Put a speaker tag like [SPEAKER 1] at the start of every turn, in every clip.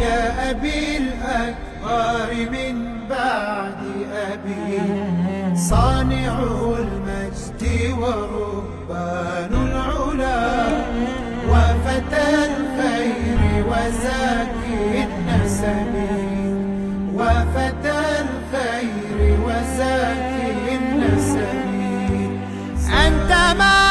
[SPEAKER 1] يا أبي الأكبر من بعد أبي. صانع المجد وربان العلا. وفتى الخير وزاكي النسب. وفتى الخير وزاكي النسب.
[SPEAKER 2] أنت ما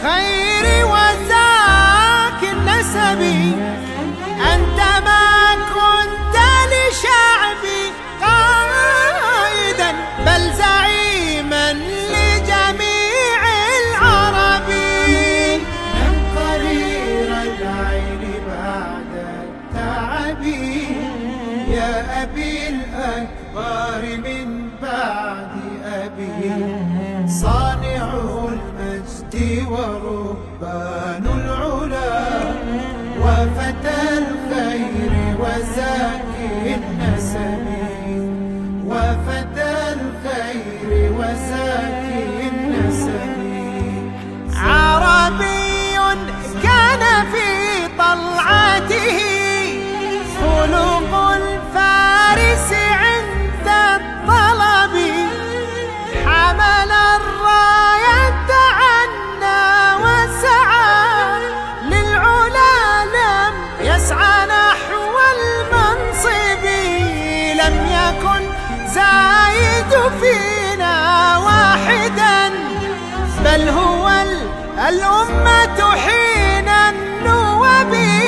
[SPEAKER 2] الخير وزاك النسب. أنت ما كنت لشعبي قائدا بل زعيما لجميع العرب.
[SPEAKER 1] نم قرير العين بعد التعب يا أبي الأكبر من المجد وربان
[SPEAKER 2] الأمة حين النوبي